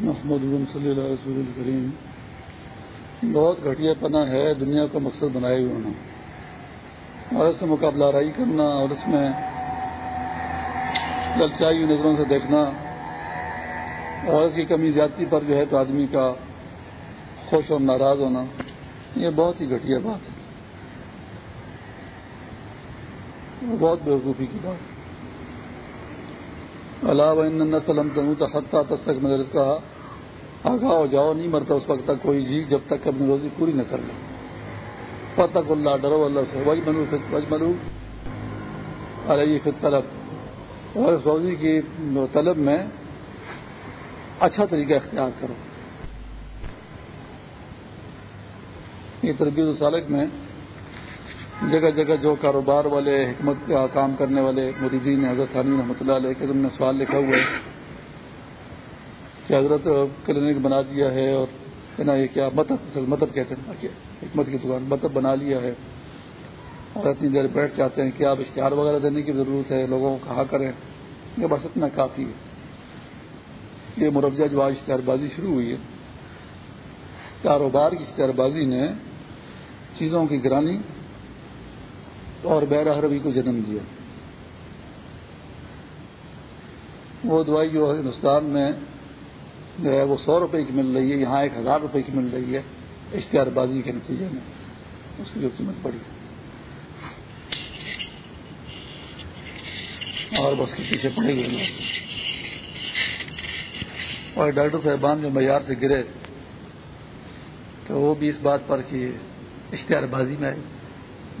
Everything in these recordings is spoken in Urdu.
محمد صلی اللہ رسول الکریم بہت گھٹیا پنا ہے دنیا کا مقصد بنائے ہوئے ہونا۔ اور اس میں مقابلہ رائی کرنا اور اس میں للچائی نظروں سے دیکھنا اور اس کی کمی زیادتی پر جو ہے تو آدمی کا خوش اور ناراض ہونا، یہ بہت ہی گھٹیا بات ہے۔ بہت بیوقوفی کی بات ہے۔ اللہ سلم تنوع خطہ تک میں اس کا آگاہ ہو جاؤ، نہیں مرتا اس وقت تک کوئی جی جب تک اپنی روزی پوری نہ کر لے۔ فتق اللہ، ڈرو اللہ سے۔ وج منو وج منو ارے خط طلب اور اس روزی کی طلب میں اچھا طریقہ اختیار کرو۔ یہ تربیت سالک میں جگہ جگہ جو کاروبار والے، حکمت کا کام کرنے والے مریدین جی حضرت حضرت رحمۃ اللہ علیہ کے تم نے سوال لکھا ہوا ہے کہ حضرت کلینک بنا دیا ہے اور نا، یہ کیا مطلب مطلب کہتے ہیں حکمت کی دکان مطلب بنا لیا ہے اور اتنی دیر بیٹھ جاتے ہیں کہ آپ اشتہار وغیرہ دینے کی ضرورت ہے؟ لوگوں کو کہا کریں، یہ بس اتنا کافی ہے۔ یہ مربجہ جو آج اشتہار بازی شروع ہوئی ہے۔ کاروبار کی اشتہار بازی نے چیزوں کی گرانی اور بیرا حربی کو جنم دیا۔ وہ دوائی جو ہندوستان میں جو ہے وہ سو روپے کی مل رہی ہے، یہاں ایک ہزار روپے کی مل رہی ہے اشتہار بازی کے نتیجے میں۔ اس کی جو قیمت پڑی اور بس کے پیچھے پڑے گئے اور ڈاکٹر صاحبان جو معیار سے گرے، تو وہ بھی اس بات پر کہ اشتہار بازی میں آئی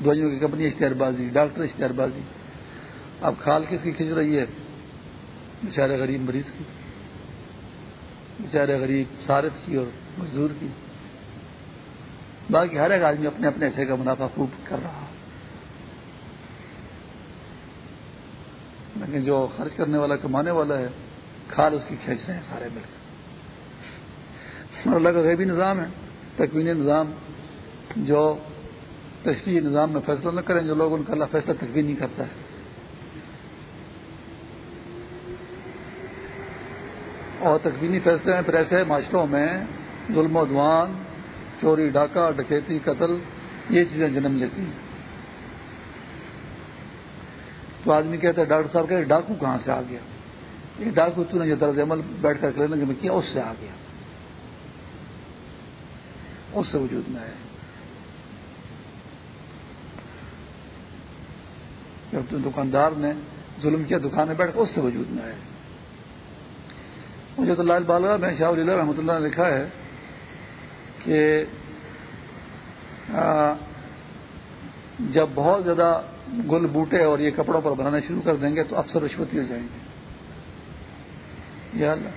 دوائیوں کی کمپنی اشتہار بازی، ڈاکٹر اشتہار بازی۔ اب کھال کس کی کھنچ رہی ہے؟ بیچارے غریب مریض کی۔ بیچارے غریب صارف کی اور مزدور کی۔ باقی ہر ایک آدمی اپنے اپنے حصے کا منافع خوب کر رہا لیکن جو خرچ کرنے والا، کمانے والا ہے، کھال اس کی کھینچ رہے ہیں سارے مل کر۔ اللہ کا غیبی نظام ہے، تکوینی نظام، جو تشریحی نظام میں فیصلہ نہ کریں جو لوگ ان کا اللہ فیصلہ تک بھی نہیں کرتا ہے۔ اور تقوینی فیصلے میں پھر ایسے معاشروں میں ظلم و دوان چوری ڈاکہ ڈکیتی، قتل، یہ چیزیں جنم لیتی ہیں۔ تو آدمی کہتا ہے، ڈاکٹر صاحب کہ ڈاکو کہاں سے آ گیا؟ یہ ڈاکو تو نے جو طرز عمل بیٹھ کر کلینک میں کیا اس سے آ گیا؟ اس سے وجود میں آیا۔ جب دکاندار نے ظلم کیا دکان میں بیٹھ کر اس سے وجود میں آئے۔ مجھے تو لال بالا میں شاہ اللہ رحمۃ اللہ نے لکھا ہے کہ جب بہت زیادہ گل بوٹے اور یہ کپڑوں پر بنانا شروع کر دیں گے تو افسر رشوتی ہو جائیں گے۔ یا اللہ،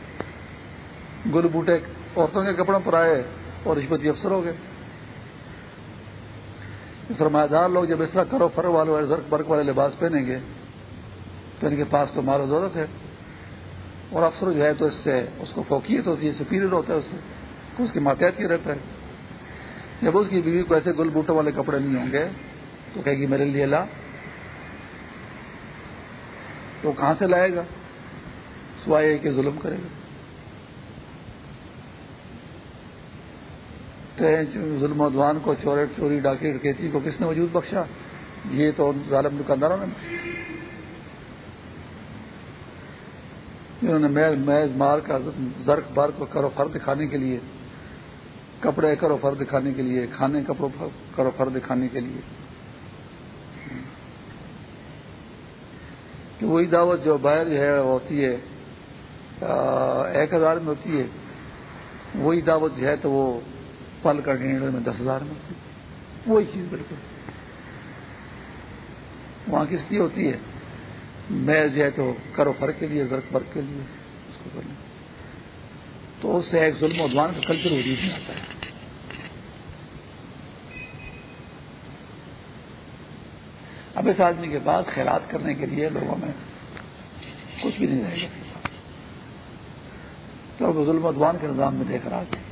گل بوٹے، عورتوں کے کپڑوں پر آئے اور رشوتی افسر ہو گئے۔ سرمایہ دار لوگ جب اس طرح کرو فرو والے زرک برق والے لباس پہنیں گے تو ان کے پاس تو مارو ضرورت ہے۔ اور افسر جو ہے تو اس سے، اس کو فوقیت ہوتی ہے، سپیریئر ہوتا ہے اس سے۔ اس کی ماتحت ہی رہتا ہے۔ جب اس کی بیوی کو ایسے گل بوٹوں والے کپڑے نہیں ہوں گے، تو کہے گی، میرے لیے لا۔ تو کہاں سے لائے گا؟ سوائے کہ ظلم کرے گا۔ ظلم ادوان کو چورے چوری ڈاکی ڈکیتی کو کس نے وجود بخشا؟ یہ تو ظالم دکانداروں نے جنہوں نے میز میز مار کا زرق بار کو کرو فر دکھانے کے لیے، کپڑے کرو فر دکھانے کے لیے، کھانے، کپڑوں کرو فر دکھانے کے لیے۔ کہ وہی دعوت جو باہر جو ہے ہوتی ہے ایک ہزار میں ہوتی ہے، وہی دعوت جو ہے تو وہ پل کا ڈینڈر میں دس ہزار میں ہوتی وہی چیز بالکل۔ وہاں کس کی ہوتی ہے؟ میں جو ہے تو کرو فرق کے لیے زرک برق کے لیے اس کو کرنا۔ تو اس سے ایک ظلم ادوان کا کلچر وجود میں آتا ہے۔ اب اس آدمی کے بعد خیرات کرنے کے لیے لوگوں میں کچھ بھی نہیں رہے گا۔ تو ظلم و ادوان کے نظام میں دیکھ رہا ہے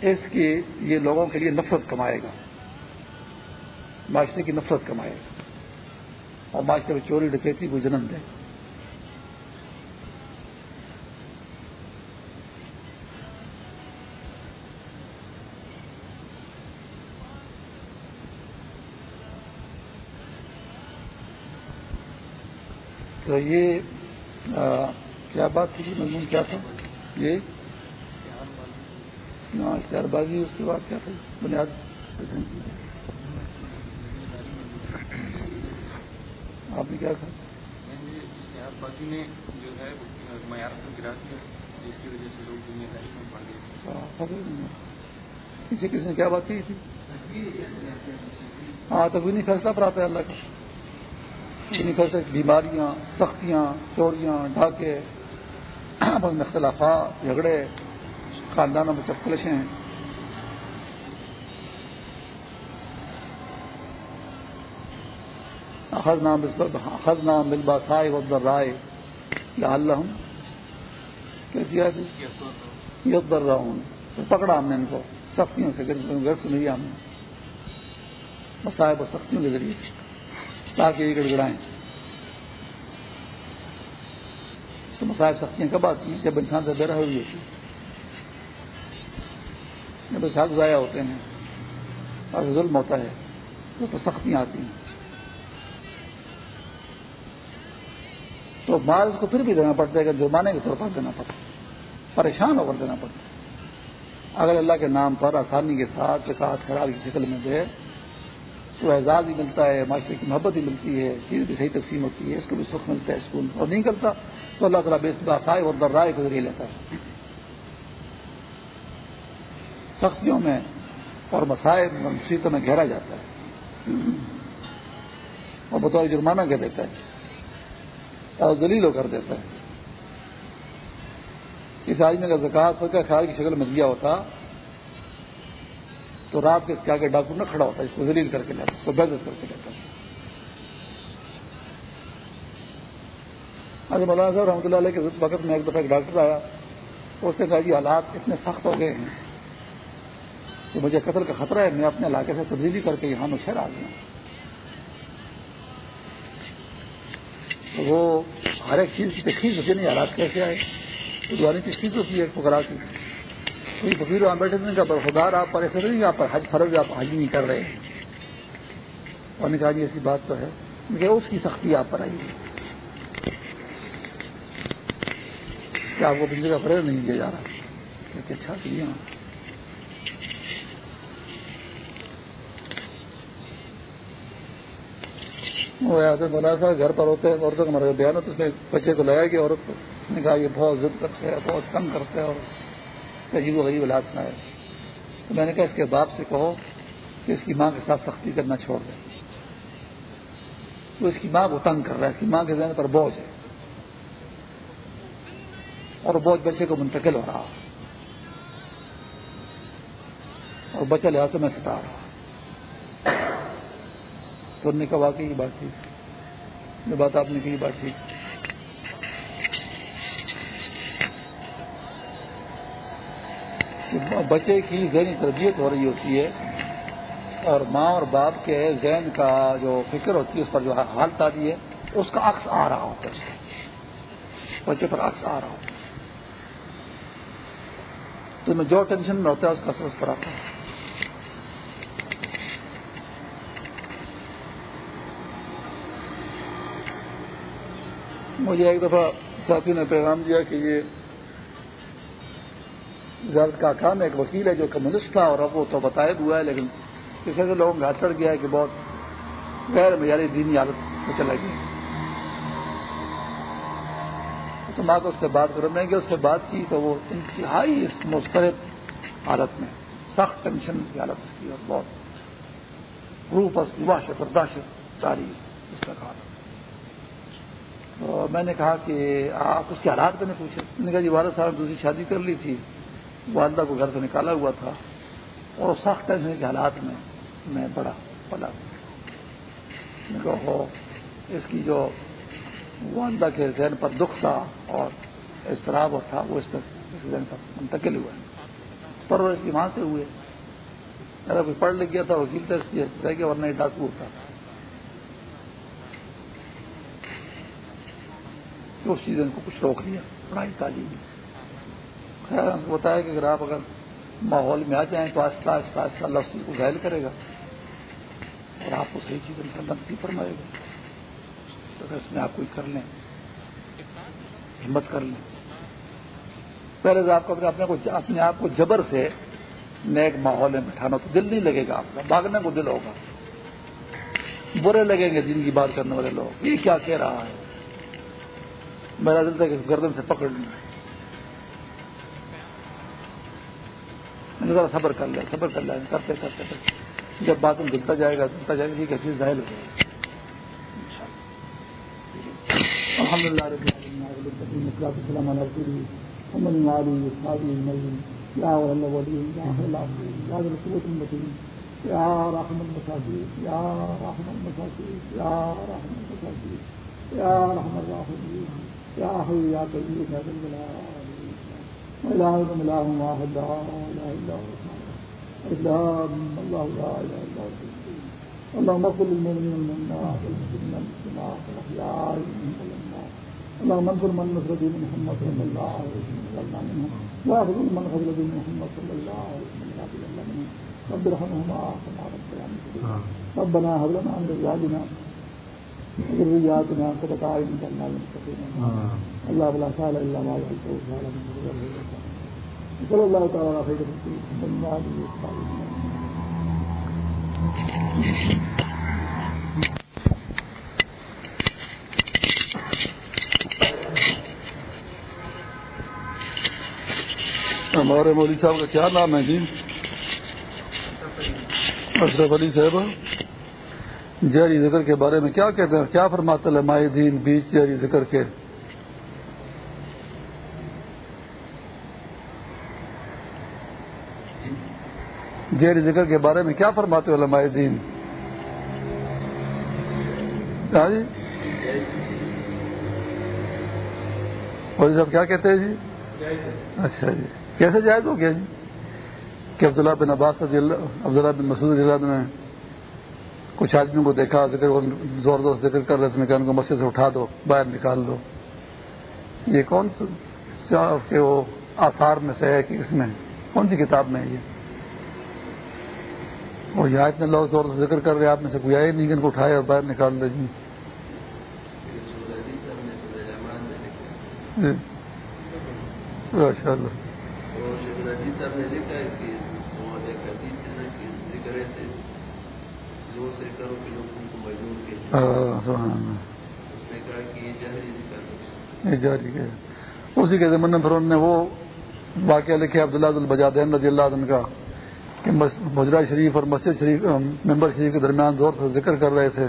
اس کی یہ لوگوں کے لیے نفرت کمائے گا۔ معاشرے کی نفرت کمائے گا۔ اور معاشرے میں چوری، ڈکیتی کو جنم دے۔ تو یہ کیا بات تھی؟ مضمون کیا تھا؟ یہ؟ اشتہار بازی اس کے بعد کیا تھا؟ بنیاد۔ آپ نے کیا کہا؟ اشتہار نے جو ہے معیار کو گرا دیا جس کی وجہ سے لوگ دنیا داری میں پڑ گئے۔ پیچھے کس نے کیا بات کی تھی؟ ہاں تو نہیں فیصلہ پر آتا ہے اللہ کا۔ بیماریاں سختیاں چوریاں ڈھاکے میں اختلافات جھگڑے۔ خاندانوں میں چپکلشیں خز نام خز نام مل باسائے ادر رائے اللہ کیسی آتی یہ در رہا ہوں پکڑا ہم نے ان کو۔ سختیوں سے گھر سے نہیں ہم نے۔ مسائب اور سختیوں کے ذریعے سے۔ تاکہ یہ گڑ گڑائیں تو مسائب سختیاں کب آتی ہیں؟ جب انسان سے بے ہوئی ہوتی جب حق ضائع ہوتے ہیں اور ظلم ہوتا ہے، تو تو سختیاں آتی۔ ہیں تو مال کو پھر بھی دینا پڑتا ہے کہ جرمانے کے طور پر دینا پڑتا ہے، پریشان ہو کر دینا پڑتا ہے۔ اگر اللہ کے نام پر آسانی کے ساتھ وکاس خراب کی شکل میں دے، تو اعزاز بھی ملتا ہے، معاشرے کی محبت بھی ملتی ہے، چیز بھی صحیح تقسیم ہوتی ہے، اس کو بھی سکھ ملتا ہے اسکول اور نہیں کرتا تو اللہ تعالیٰ بے آسائے اور درائے کو ذریعے لیتا ہے۔ سختیوں میں اور مسائل مصیبتوں میں گھیرا جاتا ہے۔ اور بطور جرمانہ کہہ دیتا ہے۔ اور دلیل ہو کر دیتا ہے۔ اس آدمی کا زکات کا خیال کی شکل میں دیا ہوتا، تو رات کے اس کے آگے ڈاکو نہ کھڑا ہوتا، اس کو ذلیل کر کے لیتا، اس کو بےزت کر کے لیتا۔ آج مولانا صاحب رحمۃ اللہ علیہ کے وقت میں ایک دفعہ ایک ڈاکٹر آیا، اس نے کہا جی حالات اتنے سخت ہو گئے ہیں۔ کہ مجھے قتل کا خطرہ ہے، میں اپنے علاقے سے تبدیلی کر کے یہاں نشہر آ گیا۔ وہ ہر ایک چیز کی تشخیص ہوتی نہیں، حالات کیسے آئے؟ دوانی تشخیص ہوتی ہے پکڑا کی۔ کوئی فقیر وہاں بیٹھے تھے کہ خدار آپ پر ایسے نہیں آپ پر حج فرض آپ حج نہیں کر رہے اور نے کہا جی ایسی بات تو ہے۔ کہ اس کی سختی آپ پر آئی ہے۔ کیا آپ کو بجلی کا فرض نہیں دیا جا رہا؟ کہ اچھا دیا وہ آتے بنا تھا، گھر پر ہوتے ہیں، عورتوں کا ہمارا بیان ہوتا اس میں بچے کو لایا گیا عورت کو نے کہا، یہ بہت ضد کرتے ہیں، بہت کم کرتے ہیں اور عجیب و غریب علاج سنائے تو میں نے کہا، اس کے باپ سے کہو کہ اس کی ماں کے ساتھ سختی کرنا چھوڑ دیں۔ وہ اس کی ماں کو تنگ کر رہا ہے، اس کی ماں کے ذہن پر بوجھ ہے۔ اور بوجھ بچے کو منتقل ہو رہا اور بچہ لہٰذا میں ستا رہا تو نے کہا واقعی بات ٹھیک بات آپ نے کی بات ٹھیک بچے کی ذہنی تربیت ہو رہی ہوتی ہے اور ماں اور باپ کے ذہن کا جو فکر ہوتی ہے، اس پر جو حالت آ رہی ہے، اس کا عکس آ رہا ہوتا ہے۔ بچے پر عکس آ رہا ہوتا ہے۔ تو میں جو ٹینشن میں ہوتا ہے، اس کا اثر اس پر آتا ہے۔ مجھے ایک دفعہ ساتھی نے پیغام دیا کہ یہ زیادہ کا کام ایک وکیل ہے جو کمیونسٹ تھا اور اب وہ تو بتایا ہوا ہے، لیکن کسی سے لوگوں کا چڑھ گیا ہے کہ بہت غیر معیاری دینی حالت میں چلا گیا تو ماں کو اس سے بات کروں میں کہ اس سے بات کی تو وہ انتہائی اس مسترد حالت میں، سخت ٹینشن کی حالت اس کی اور بہت روپ واشت اور داشت جاری اس کا کہا تو میں نے کہا کہ آپ اس کے حالات میں نے پوچھے۔ میں نے کہا جی والد صاحب دوسری شادی کر لی تھی۔ والدہ کو گھر سے نکالا ہوا تھا اور سخت ٹینشن کے حالات میں میں بڑا پلا۔ ہو، اس کی جو والدہ کے ذہن پر دکھ تھا اور اضطراب تھا، وہ اس پر اس ذہن پر منتقل ہوا پر وہ اس کی ماں سے ہوئے۔ اگر کوئی پڑھ لکھ گیا تھا، وکیل تھا اس لیے ورنہ ڈاکو ہوتا۔ اس چیز کو کچھ روک لیا پڑھائی تعلیم خیر کو بتایا کہ اگر آپ اگر ماحول میں آ جائیں تو آہستہ آہستہ آہستہ اللہ اس چیز کو ظاہر کرے گا اور آپ کو صحیح چیز ان شاء اللہ نصیب فرمائے گا۔ تو اگر اس میں آپ کوئی کر لیں، ہمت کر لیں۔ پہلے آپ کو اپنے کو اپنے آپ کو جبر سے نیک ماحول میں بٹھانا تو دل نہیں لگے گا آپ کا، بھاگنے کو دل ہوگا۔ برے لگیں گے جن کی بات کرنے والے لوگ۔ یہ کیا کہہ رہا ہے؟ میرا دل تھا کہ گردن سے پکڑ لوں ذرا صبر کر لیں صبر کر لیں کرتے کرتے کرتے۔ جب بات دلتا جائے گا، دلتا جائے گا یہ چیز ظاہر ہو جائے گا الحمد للہ رب السلام علیکم محمد علی یا ولی یا رسول المتین یا رحم المساجد یا رحم المساجد یا رحم المساجد یا رحم الراحمین یا قیوم یا ذل جلال لا اله الا الله واحد لا اله الا هو الله لا اله الا هو اللهم اغفر للمؤمنين والمؤمنات والمسلمين والمسلمات والاحياء منهم اللهم انصر من نصر دين محمد صلى الله عليه وسلم وجعلنا منهم واخذ من خذل دين محمد صلى الله عليه وسلم رب ارحمهما كما ربنا هب لنا من ازواجنا ذرياتنا قرة اعين واجعلنا للمتقين الله بلا سهل الا ما جعلته سهلا صلى الله تعالى على خير محمد وعلى اله وصحبه ہمارے مولوی صاحب کا کیا نام ہے جی؟ اشرف علی صاحب۔ جہری ذکر کے بارے میں کیا کہتے ہیں؟ کیا فرماتے لمائے دین بیچ جہری ذکر کے؟ جہری ذکر کے بارے میں کیا فرماتے علماء دین؟ ہاں جی؟, جی؟ صاحب کیا کہتے ہیں جی؟ اچھا جی۔ کیسے جائز ہو گیا جی؟ کہ عبداللہ بن عباس رضی اللہ عبداللہ بن مسعود رضی اللہ نے کچھ آدمیوں کو دیکھا، ذکر زور زور سے ذکر کر رہے تھے کہ ان کو مسجد سے اٹھا دو، باہر نکال دو۔ یہ کون سا کہ وہ آثار میں سے ہے کہ اس میں؟ کون سی کتاب میں ہے یہ؟ اور یہاں اتنے لوگ زور سے ذکر کر رہے، آپ میں سے کوئی آئے نہیں کہ ان کو اٹھائے اور باہر نکال دے۔ جی۔, جی۔ ماشاء اللہ اسی کے زمانے پھر انہوں نے وہ واقعہ لکھے عبداللہ البجادین رضی اللہ عنہ کا کہ مجرا شریف اور مسجد شریف ممبر شریف کے درمیان زور سے ذکر کر رہے تھے۔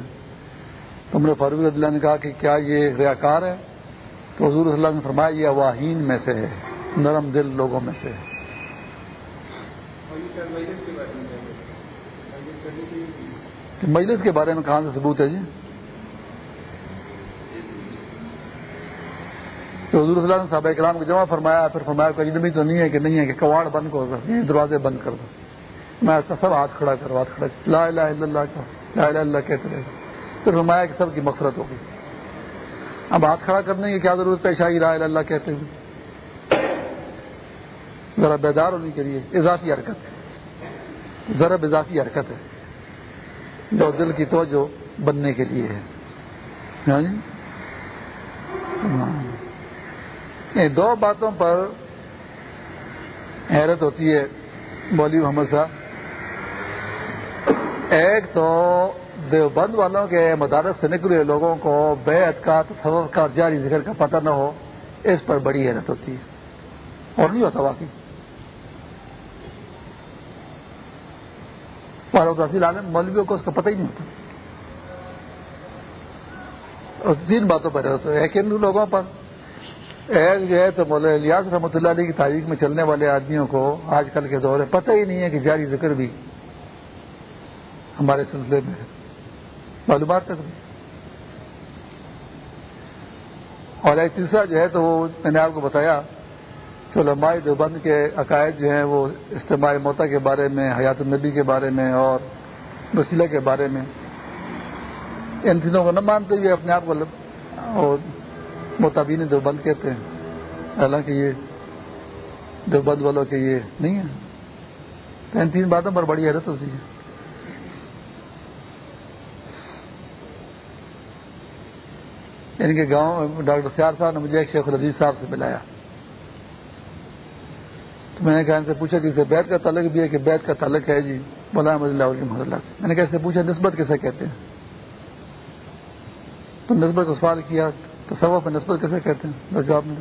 تو نے فاروق اللہ نے کہا کہ کیا یہ ریاکار ہے؟ تو حضور صلی اللہ نے فرمایا یہ اواہین میں سے ہے۔ نرم دل لوگوں میں سے مجلس کے بارے میں کہاں سے ثبوت ہے جی؟ تو حضور صلی اللہ نے صحابہ کلام کو جمع فرمایا، پھر فرمایا کوئی اجنبی تو نہیں ہے کہ نہیں ہے کہ کواڑ بند کر دو یعنی دروازے بند کر دو۔ میں ایسا سب ہاتھ کھڑا کر، ہاتھ کھڑا لا الہ الا اللہ کا لا الہ اللہ کہتے رہے۔ پھر فرمایا کہ سب کی مفرت ہوگی۔ اب ہاتھ کھڑا کرنے کی کیا ضرورت پیش آئی؟ لا الہ اللہ کہتے ہوئے۔ ذرا بیدار ہونے کے لیے اضافی حرکت۔ ہے ضرب اضافی حرکت ہے۔ جو دل کی توجہ بننے کے لیے ہے۔ ہاں جی؟ ہاں۔ دو باتوں پر حیرت ہوتی ہے مولوی محمد صاحب۔ ایک تو دیوبند والوں کے مدارس سے نکلے لوگوں کو بیعت کا تصور کا جاری ذکر کا پتہ نہ ہو، اس پر بڑی حیرت ہوتی ہے۔ اور نہیں ہوتا واقعی۔ تحصیل عالم، مولویوں کو اس کا پتہ ہی نہیں ہوتا۔ اور تین باتوں پر ایک ہندو لوگوں پر۔ ایک جو ہے تو مولانا الیاس رحمۃ اللہ علیہ کی تاریخ میں چلنے والے آدمیوں کو آج کل کے دور میں پتہ ہی نہیں ہے کہ جاری ذکر بھی ہمارے سلسلے میں معلومات تک بھی۔ اور ایک تیسرا جو ہے تو وہ میں نے آپ کو بتایا کہ لمبائی دیوبند کے عقائد جو ہیں وہ اجتماعی موتا کے بارے میں، حیات النبی کے بارے میں اور وسیلہ کے بارے میں، ان تینوں کو نہ مانتے ہوئے اپنے آپ کو متابین دیوبند کہتے ہیں۔ حالانکہ یہ دیوبند والوں کے یہ نہیں ہے تو ان تین باتوں پر بڑی حیرت ہوتی ہے۔ ان کے گاؤں، ڈاکٹر سیار صاحب نے مجھے ایک شیخ العزیز صاحب سے ملایا۔ تو میں نے کہا ان سے پوچھا کہ اسے بیت کا تعلق بھی ہے کہ بیت کا تعلق ہے جی بولا اللہ اللہ سے۔ میں نے کہا سے پوچھا نسبت کیسے کہتے ہیں؟ تو نسبت کا سوال کیا تو سب پہ نسبت کیسے کہتے ہیں؟ جواب میں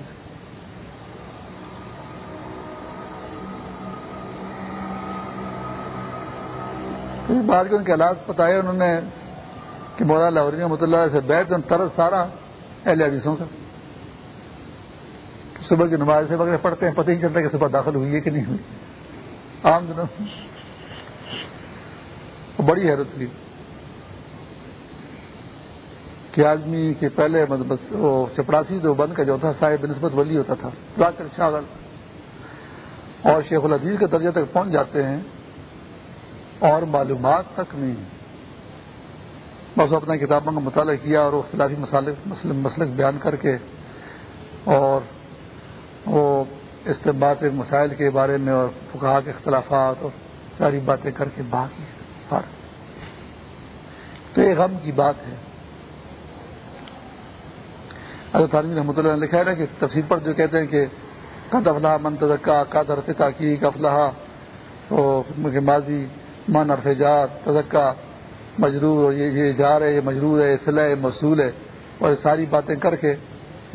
بعد کے ان کے حالات بتائے، انہوں نے کہ مولانا لاہوری رحمۃ اللہ سے بیٹھ طرز سارا اہل حدیثوں کا۔ صبح کی نماز سے وغیرہ پڑھتے ہیں، پتہ ہی چلتا کہ صبح داخل ہوئی ہے کہ نہیں ہوئی۔ عام دنوں بڑی حیرت ہوئی کہ آدمی کے پہلے مطلب وہ چپڑاسی جو بند کا جو تھا، صاحب نسبت ولی ہوتا تھا۔ ذاکر شاغل اور شیخ العزیز کے درجے تک پہنچ جاتے ہیں اور معلومات تک نہیں بس اپنے کتابوں کا مطالعہ کیا اور اختلافی مسلک بیان کر کے اور استعمال مسائل کے بارے میں اور فکا کے اختلافات اور ساری باتیں کر کے باقی تو یہ غم کی بات ہے۔ حضرت عالمی رحمۃ اللہ نے لکھا ہے نا کہ تفصیل پر جو کہتے ہیں کہ قد افلاح من تزکا کا درف تاکی افلاح ماضی، من ارفجات تزکا مجرور، یہ جار ہے یہ مجرور ہے صلاح مصول ہے اور یہ ساری باتیں کر کے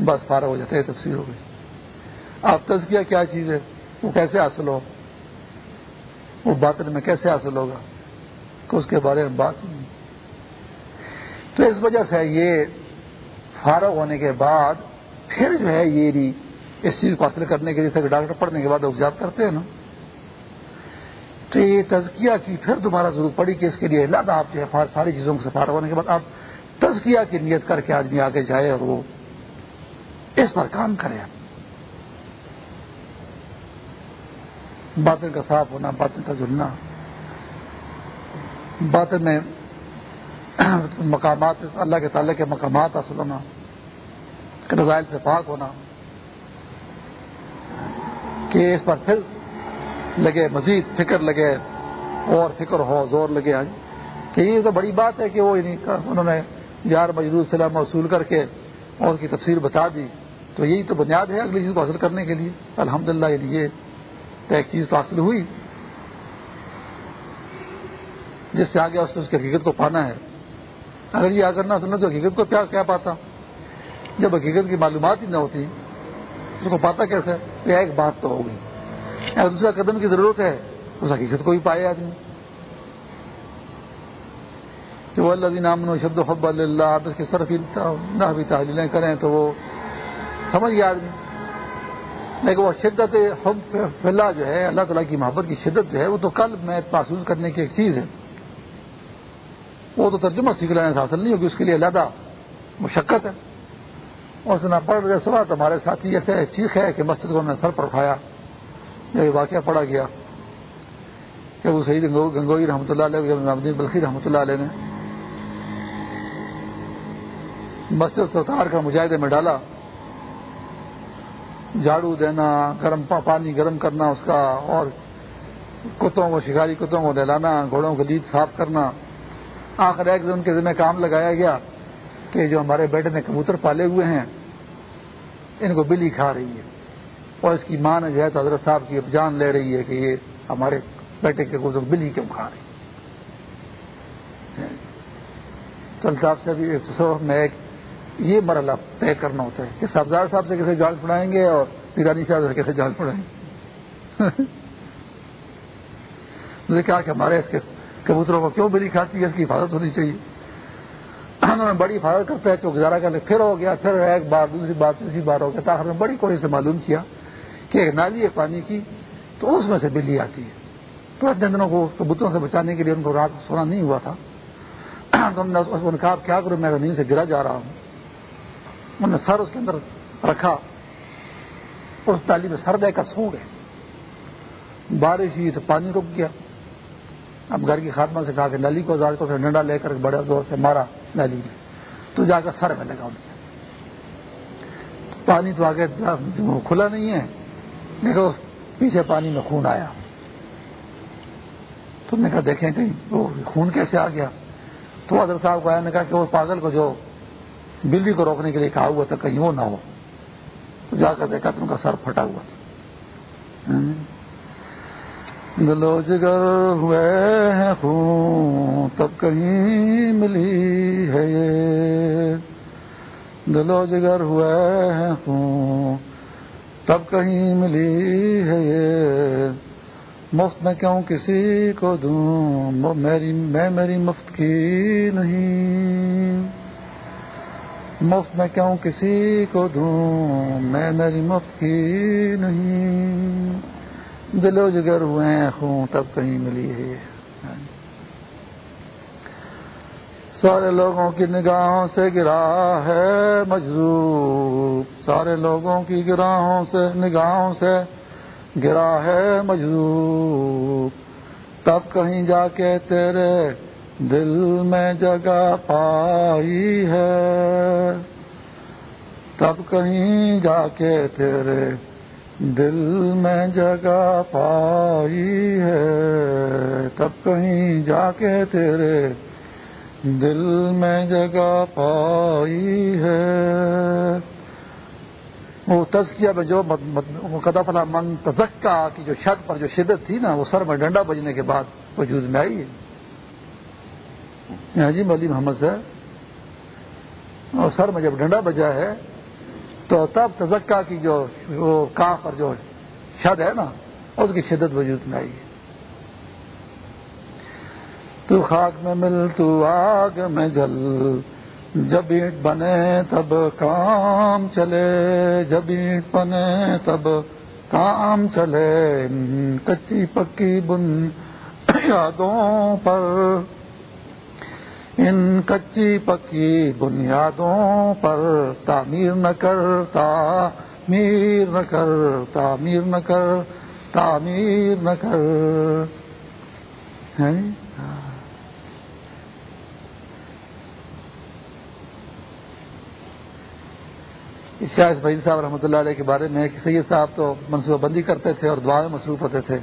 بس فارغ ہو جاتے ہیں تفصیل ہو گئی۔ آپ تزکیہ کیا چیز ہے؟ وہ کیسے حاصل ہو؟ وہ باطن میں کیسے حاصل ہوگا؟ کہ اس کے بارے میں بات نہیں تو اس وجہ سے یہ فارغ ہونے کے بعد پھر جو ہے یہ اس چیز کو حاصل کرنے کے جیسے ڈاکٹر پڑھنے کے بعد اوزاد کرتے ہیں نا۔ تو یہ تزکیہ کی پھر دوبارہ ضرورت پڑی کہ اس کے لیے اللہ آپ جو ہے ساری چیزوں سے فارغ ہونے کے بعد آپ تزکیہ کی نیت کر کے آدمی آگے جائے اور وہ اس پر کام کرے۔ باطن کا صاف ہونا باطن کا جڑنا باطن میں مقامات، اللہ کے تعلق کے مقامات حاصل ہونا رضائل سے پاک ہونا، کہ اس پر پھر لگے مزید فکر لگے، اور فکر ہو، زور لگے۔ آج کہ یہ تو بڑی بات ہے کہ وہ یعنی انہوں نے یار مجرور سلام وصول کر کے اور کی تفسیر بتا دی۔ تو یہی تو بنیاد ہے اگلی چیز کو حاصل کرنے کے لیے۔ الحمد للہ یعنی یہ تو ایک چیز تو حاصل ہوئی۔ جس سے آگے اس کی حقیقت کو پانا ہے۔ اگر یہ اگر نہ سننا تو حقیقت کو کیا پاتا؟ جب حقیقت کی معلومات ہی نہ ہوتی، اس کو پاتا کیسے؟ ایک بات تو ہوگی۔ اگر دوسرا قدم کی ضرورت ہے، اس حقیقت کو بھی پائے آدمی۔ کہ وہ اللہ نامن و شد و حب اللہ آپ اس کی صرف نہ بھی تحلیلیں کریں تو وہ سمجھ گیا آدمی۔ لیکن وہ شدت حب اللہ جو ہے، اللہ تعالیٰ کی محبت کی شدت جو ہے، وہ تو کل میں محسوس کرنے کی ایک چیز ہے۔ وہ تو ترجمہ سیکھ لینے سے حاصل نہیں ہوگی اس کے لیے علیحدہ مشقت ہے۔ اور سنا پڑھ رہے سوا تو ہمارے ساتھی ایسے چیخ ہے کہ مسجد کو ہم نے سر پر اٹھایا۔ یہ واقعہ پڑا گیا کہ وہ شہید گنگوئی رحمۃ اللہ علیہ الدین بلخی رحمۃ اللہ علیہ نے مسجد سے اتار مجاہدے میں ڈالا۔ جھاڑو دینا، گرم پانی گرم کرنا، اس کا اور کتوں کو شکاری کتوں کو دہلانا، گھوڑوں کو دید صاف کرنا۔ آخر ایک دن کے ذمہ کام لگایا گیا کہ جو ہمارے بیٹے نے کبوتر پالے ہوئے ہیں، ان کو بلی کھا رہی ہے۔ اور اس کی ماں نے جو ہے تو حضرت صاحب کی جان لے رہی ہے کہ یہ ہمارے بیٹے کے گزر بلی کیوں کھا رہی تو الطاف سے میں ایک یہ مرحلہ طے کرنا ہوتا ہے کہ سبزار صاحب سے کیسے جان پڑائیں گے اور پیرانی صاحب سے کیسے جان پڑائیں گے۔ مجھے کہا کہ ہمارے اس کے کبوتروں کو کیوں بلی کھاتی ہے؟ اس کی حفاظت ہونی چاہیے۔ انہوں نے بڑی حفاظت کرتے ہیں تو گزارا کر پھر ہو گیا، پھر ایک بار، دوسری بار، تیسری بار ہو گیا۔ تاخر میں بڑی کوشش سے معلوم کیا کہ ایک نالی ہے پانی کی تو اس میں سے بلی آتی ہے۔ تو اتنے دنوں کو کبوتروں سے بچانے کے لیے ان کو رات سونا نہیں ہوا تھا۔ تو نے کہا، کیا کروں؟ میں زمین سے گرا جا رہا ہوں۔ انہوں نے سر اس کے اندر رکھا اس نالی میں سر دے کر سو گئے۔ بارش ہوئی تو پانی رک گیا۔ اب گھر کی خاتمہ سے کہا کہ نلی کو کو سے ڈنڈا لے کر بڑے زور سے مارا نلی میں تو جا کر سر میں لگا ان کے۔ پانی تو آگے کھلا نہیں ہے۔ لیکن پیچھے پانی میں خون آیا۔ تم نے کہا، دیکھیں کہیں وہ خون کیسے آ گیا۔ تو حضرت صاحب کو آیا نے کہا کہ وہ پاگل کو جو بلی کو روکنے کے لیے کہا ہوا تھا کہیں وہ نہ ہو۔ تو جا کر دیکھا تو ان کا سر پھٹا ہوا تھا۔ دلو جگر ہوئے ہیں خون تب کہیں ملی ہے یہ۔ دلو جگر ہوئے ہیں خون تب کہیں ملی ہے یہ۔ مفت میں کیوں کسی کو دوں؟ میری میں میری مفت کی نہیں۔ مفت میں کیوں کسی کو دوں؟ میں میری مفت کی نہیں۔ دل و جگر ہوئے خوں تب کہیں ملی ہے۔ سارے لوگوں کی نگاہوں سے گرا ہے مجذوب۔ سارے لوگوں کی گراہوں سے، نگاہوں سے گرا ہے مجذوب۔ تب کہیں جا کے تیرے دل میں جگہ پائی ہے۔ تب کہیں جا کے تیرے دل میں جگہ پائی ہے۔ تب کہیں جا کے تیرے دل میں جگہ پائی ہے۔ وہ تزکیہ میں جو مقدفلا من تزکا کی جو شد پر جو شدت تھی نا، وہ سر میں ڈنڈا بجنے کے بعد وجود میں آئی ہے۔ جی ملی محمد سے اور سر میں جب ڈنڈا بجا ہے، تو تب تزکا کی جو وہ کاف پر جو شد ہے نا، اس کی شدت وجود میں آئی ہے۔ تو خاک میں مل، تو آگ میں جل، جب اینٹ بنے تب کام چلے، جب اینٹ بنے تب کام چلے، کچی پکی بن یادوں پر۔ ان کچی پکی بنیادوں پر تعمیر نہ کرتا، میر نہ کر تعمیر نہ کر، تعمیر نہ کر۔ جی؟ ہاں۔ شاہ بھائی صاحب رحمۃ اللہ علیہ کے بارے میں کہ سید صاحب تو منصوبہ بندی کرتے تھے اور دعا میں مصروف ہوتے تھے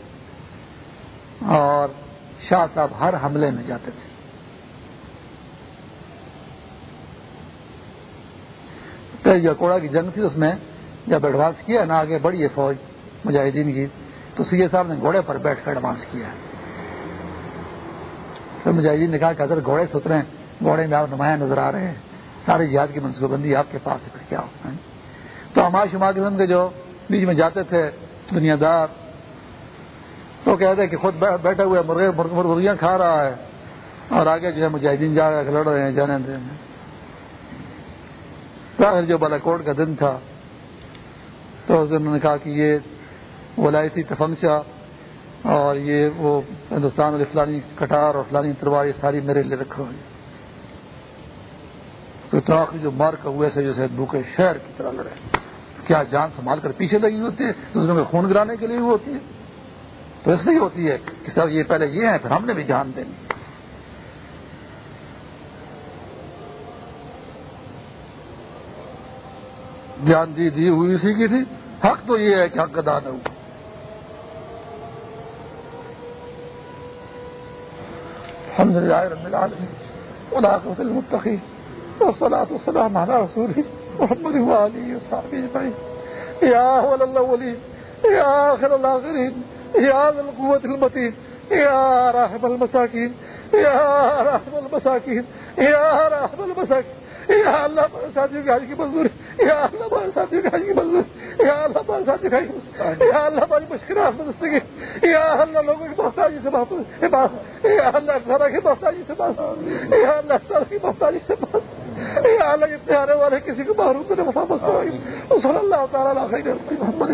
اور شاہ صاحب ہر حملے میں جاتے تھے۔ کوڑا کی جنگ تھی، اس میں جب ایڈوانس کیا نا آگے بڑی ہے فوج مجاہدین کی، تو سی اے صاحب نے گھوڑے پر بیٹھ کر ایڈوانس کیا۔ پھر مجاہدین نے کہا کہ اگر گھوڑے سترے گھوڑے میں آپ نمایاں نظر آ رہے ہیں، ساری جہاد کی منصوبہ بندی آپ کے پاس ہے، پھر کیا ہو تو ہمار شمار قسم کے جو بیچ میں جاتے تھے دنیا دار تو کہتے کہ خود بیٹھے ہوئے، مرغے مرغیاں کھا رہا ہے اور آگے جو ہے مجاہدین جا رہے لڑ رہے ہیں، جانے دے جو بالاکوٹ کا دن تھا، تو اس دن انہوں نے کہا کہ یہ ولایتی تفنگچا اور یہ وہ ہندوستان والی فلانی کٹار اور فلانی تلوار، یہ ساری میرے لیے رکھو آخری جو مار کا ہوئے سے جیسے بھوکے شہر کی طرح لڑے۔ کیا جان سنبھال کر پیچھے لگی ہوتی ہے دوسروں میں خون گرانے کے لیے ہوتی ہے تو اس لیے ہوتی ہے۔ کہ سر یہ پہلے یہ ہیں، پھر ہم نے بھی جان دینی۔ جان دی دی ہوئی اسی کی تھی۔ حق تو یہ ہے کہ حق ادا نہ ہوا الحمد للہ رب العالمین۔ والعاقبۃ للمتقین۔ والصلاة والسلام على رسوله محمد وآله وصحبه أجمعين يا أول الأولين يا آخر الآخرين يا ذا القوة المتين يا راحم المساكين يا راحم المساكين يا راحم المساكين یا اللہ ساتھیوں کے حج کی منظوری۔ یا اللہ ہمارے کی یا ہمارے یا ہماری مشکلات میں دستگی یا اللہ لوگوں کی محتاجی سے بات یا اللہ افسرا کی محتاجی سے بات یا اللہ افسرا کی محتاجی سے بات یا اللہ اتنے آنے والے کسی کو محروم میں مسافت کرائی صلی اللہ تعالیٰ محمد